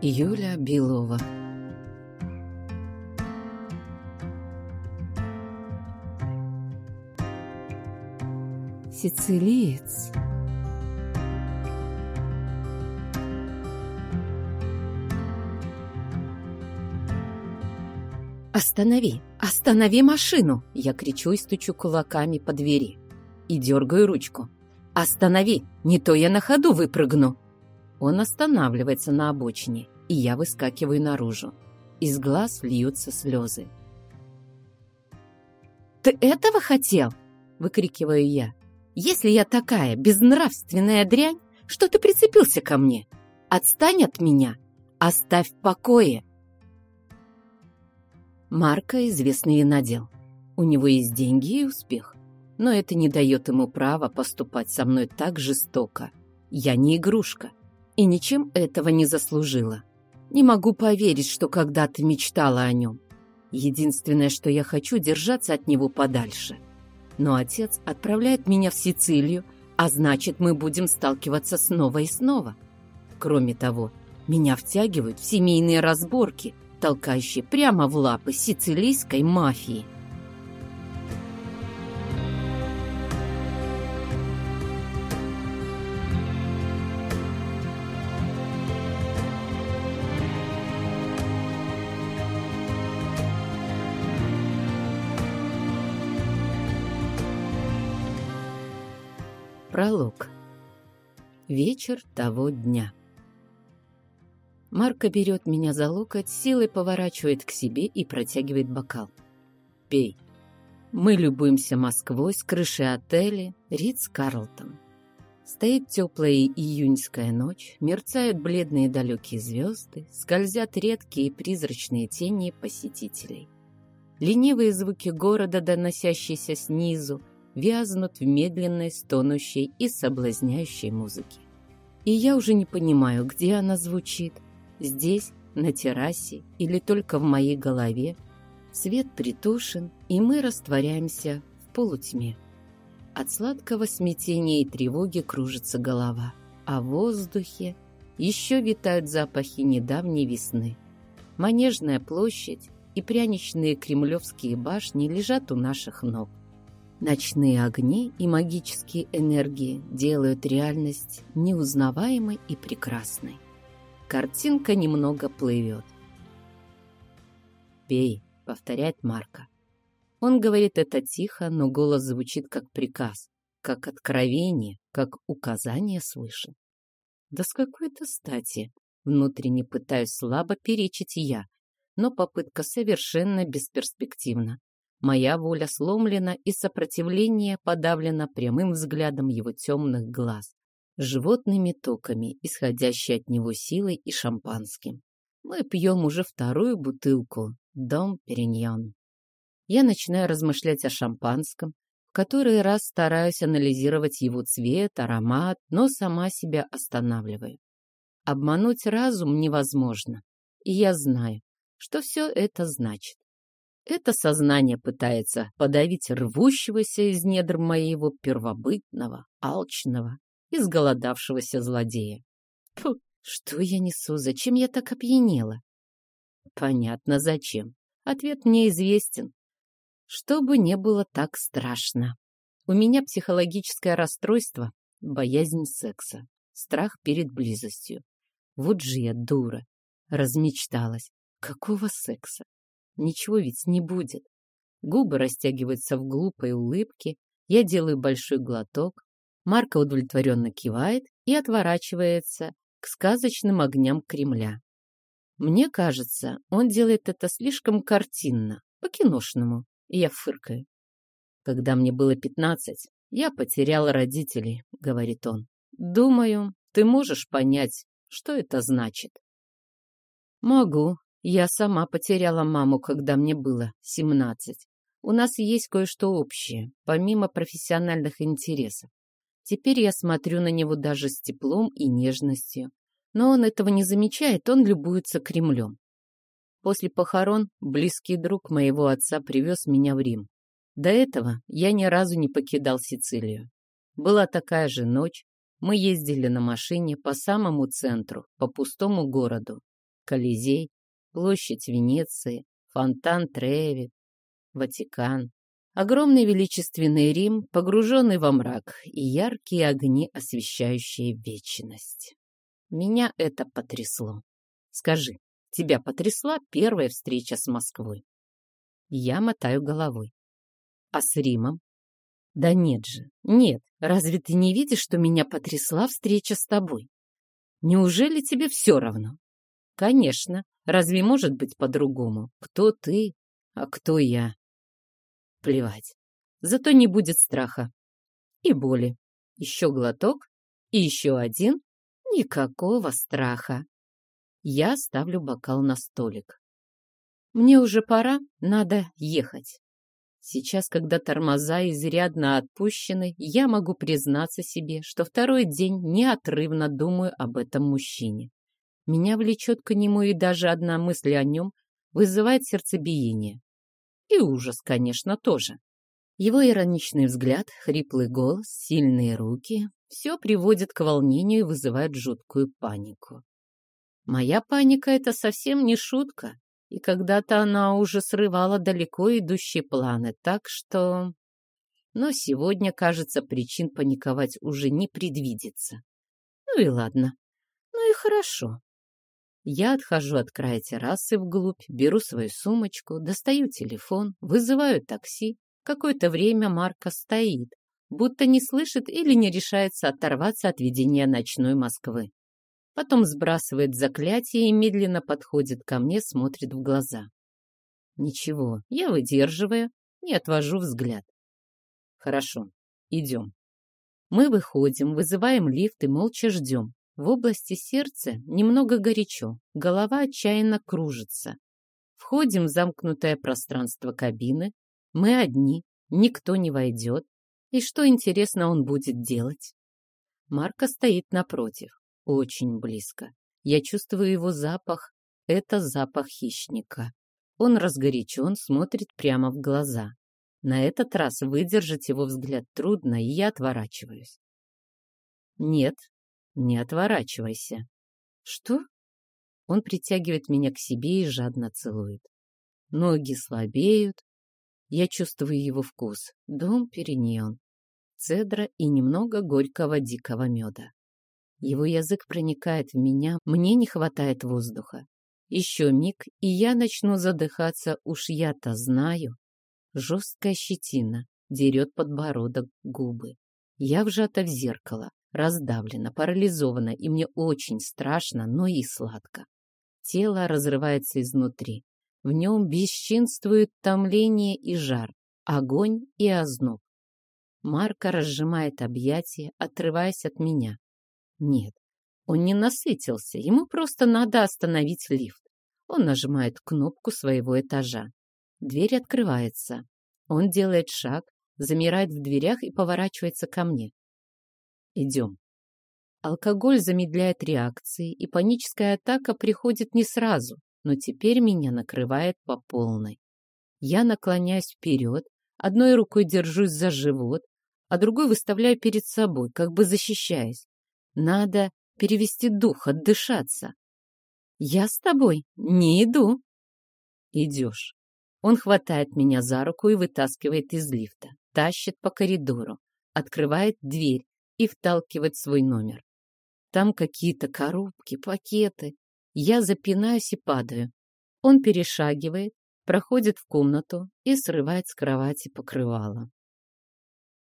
Юля Белова Сицилиец «Останови! Останови машину!» Я кричу и стучу кулаками по двери. И дергаю ручку. «Останови! Не то я на ходу выпрыгну!» Он останавливается на обочине, и я выскакиваю наружу. Из глаз льются слезы. «Ты этого хотел?» — выкрикиваю я. «Если я такая безнравственная дрянь, что ты прицепился ко мне? Отстань от меня! Оставь в покое!» Марка – известный винодел. У него есть деньги и успех. Но это не дает ему права поступать со мной так жестоко. Я не игрушка. И ничем этого не заслужила. Не могу поверить, что когда-то мечтала о нем. Единственное, что я хочу, держаться от него подальше. Но отец отправляет меня в Сицилию, а значит, мы будем сталкиваться снова и снова. Кроме того, меня втягивают в семейные разборки – толкающий прямо в лапы сицилийской мафии. Пролог. Вечер того дня. Марка берет меня за локоть, силой поворачивает к себе и протягивает бокал. «Пей». Мы любуемся Москвой с крыши отеля Ридс Карлтон. Стоит теплая июньская ночь, мерцают бледные далекие звезды, скользят редкие призрачные тени посетителей. Ленивые звуки города, доносящиеся снизу, вязнут в медленной, стонущей и соблазняющей музыке. И я уже не понимаю, где она звучит – Здесь, на террасе или только в моей голове, свет притушен, и мы растворяемся в полутьме. От сладкого смятения и тревоги кружится голова, а в воздухе еще витают запахи недавней весны. Манежная площадь и пряничные кремлевские башни лежат у наших ног. Ночные огни и магические энергии делают реальность неузнаваемой и прекрасной. Картинка немного плывет. «Пей», — повторяет Марка. Он говорит это тихо, но голос звучит как приказ, как откровение, как указание свыше. Да с какой-то стати внутренне пытаюсь слабо перечить я, но попытка совершенно бесперспективна. Моя воля сломлена и сопротивление подавлено прямым взглядом его темных глаз животными токами, исходящей от него силой и шампанским. Мы пьем уже вторую бутылку «Дом Периньон». Я начинаю размышлять о шампанском, в который раз стараюсь анализировать его цвет, аромат, но сама себя останавливаю. Обмануть разум невозможно, и я знаю, что все это значит. Это сознание пытается подавить рвущегося из недр моего первобытного, алчного, изголодавшегося злодея. Фу, что я несу? Зачем я так опьянела? Понятно, зачем. Ответ мне известен. Чтобы не было так страшно. У меня психологическое расстройство, боязнь секса, страх перед близостью. Вот же я дура. Размечталась. Какого секса? Ничего ведь не будет. Губы растягиваются в глупой улыбке. Я делаю большой глоток, Марка удовлетворенно кивает и отворачивается к сказочным огням Кремля. Мне кажется, он делает это слишком картинно, по-киношному, и я фыркаю. Когда мне было пятнадцать, я потерял родителей, говорит он. Думаю, ты можешь понять, что это значит. Могу. Я сама потеряла маму, когда мне было семнадцать. У нас есть кое-что общее, помимо профессиональных интересов. Теперь я смотрю на него даже с теплом и нежностью. Но он этого не замечает, он любуется Кремлем. После похорон близкий друг моего отца привез меня в Рим. До этого я ни разу не покидал Сицилию. Была такая же ночь, мы ездили на машине по самому центру, по пустому городу. Колизей, площадь Венеции, фонтан Треви, Ватикан. Огромный величественный Рим, погруженный во мрак, и яркие огни, освещающие вечность. Меня это потрясло. Скажи, тебя потрясла первая встреча с Москвой? Я мотаю головой. А с Римом? Да нет же, нет. Разве ты не видишь, что меня потрясла встреча с тобой? Неужели тебе все равно? Конечно. Разве может быть по-другому? Кто ты, а кто я? Плевать. Зато не будет страха. И боли. Еще глоток. И еще один. Никакого страха. Я ставлю бокал на столик. Мне уже пора, надо ехать. Сейчас, когда тормоза изрядно отпущены, я могу признаться себе, что второй день неотрывно думаю об этом мужчине. Меня влечет к нему, и даже одна мысль о нем вызывает сердцебиение. И ужас, конечно, тоже. Его ироничный взгляд, хриплый голос, сильные руки — все приводит к волнению и вызывает жуткую панику. Моя паника — это совсем не шутка и когда-то она уже срывала далеко идущие планы, так что... Но сегодня, кажется, причин паниковать уже не предвидится. Ну и ладно. Ну и хорошо. Я отхожу от края террасы вглубь, беру свою сумочку, достаю телефон, вызываю такси. Какое-то время Марка стоит, будто не слышит или не решается оторваться от видения ночной Москвы потом сбрасывает заклятие и медленно подходит ко мне, смотрит в глаза. Ничего, я выдерживаю, не отвожу взгляд. Хорошо, идем. Мы выходим, вызываем лифт и молча ждем. В области сердца немного горячо, голова отчаянно кружится. Входим в замкнутое пространство кабины. Мы одни, никто не войдет. И что, интересно, он будет делать? Марка стоит напротив. Очень близко. Я чувствую его запах. Это запах хищника. Он разгорячен, смотрит прямо в глаза. На этот раз выдержать его взгляд трудно, и я отворачиваюсь. Нет, не отворачивайся. Что? Он притягивает меня к себе и жадно целует. Ноги слабеют. Я чувствую его вкус. Дом периньон. Цедра и немного горького дикого меда. Его язык проникает в меня, мне не хватает воздуха. Еще миг, и я начну задыхаться, уж я-то знаю. Жесткая щетина дерет подбородок, губы. Я вжата в зеркало, раздавлена, парализована, и мне очень страшно, но и сладко. Тело разрывается изнутри. В нем бесчинствует томление и жар, огонь и озноб. Марка разжимает объятия, отрываясь от меня. Нет, он не насытился, ему просто надо остановить лифт. Он нажимает кнопку своего этажа. Дверь открывается. Он делает шаг, замирает в дверях и поворачивается ко мне. Идем. Алкоголь замедляет реакции, и паническая атака приходит не сразу, но теперь меня накрывает по полной. Я наклоняюсь вперед, одной рукой держусь за живот, а другой выставляю перед собой, как бы защищаясь. Надо перевести дух, отдышаться. Я с тобой не иду. Идешь. Он хватает меня за руку и вытаскивает из лифта, тащит по коридору, открывает дверь и вталкивает свой номер. Там какие-то коробки, пакеты. Я запинаюсь и падаю. Он перешагивает, проходит в комнату и срывает с кровати покрывало.